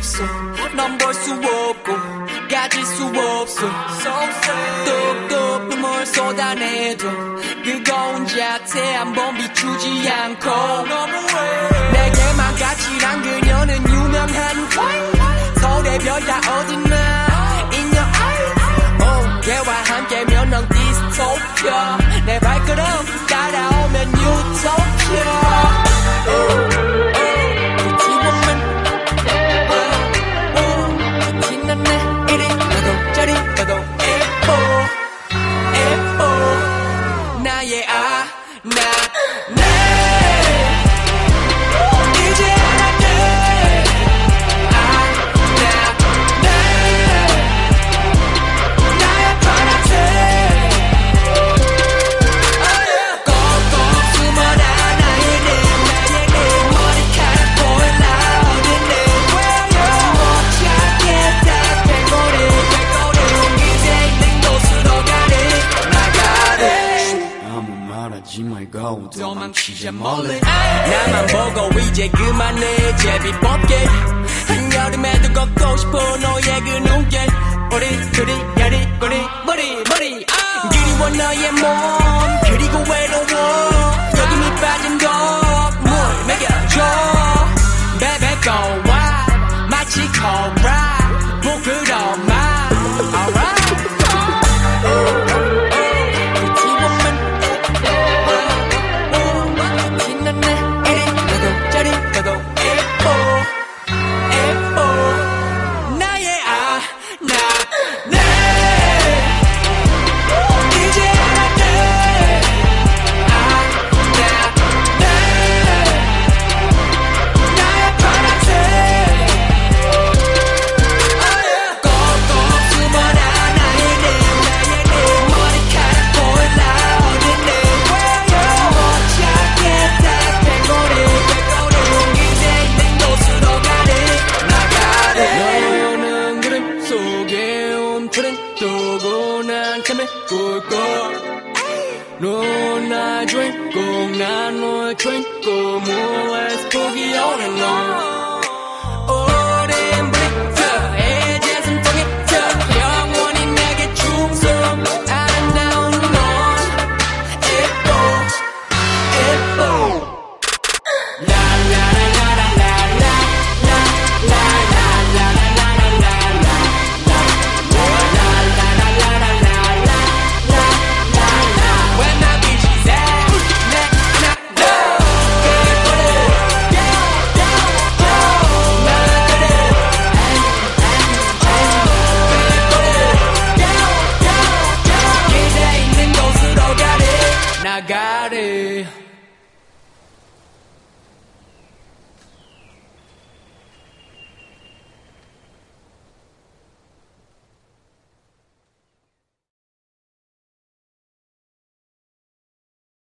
싶소 넌볼 수 없고 가질 수 없어. 뚝뚝 눈물 쏟아내도 그거운 자태 한번 비추지 않고. 내게만 가치란 그녀는 유명한 서울의 별다 어딨나. In your eye 걔와 함께면 넌 디스토피아. 내 발걸음 따라오면 유토피아. 나 고 도망치자 멀리 나만 보고 이제 그만해 제비 뽑게 한여름에도 걷고 싶어 너의 그 눈길 우리 둘이 야리 꼬리 머리 머리 아 그리워 너의 몸 그리고 외로워 여기 빠진 거물 먹여줘 베베 고와 마치 코브라 me coco. No, not drink, go, not no drink, go, more, let's boogie on and on.